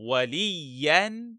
وليا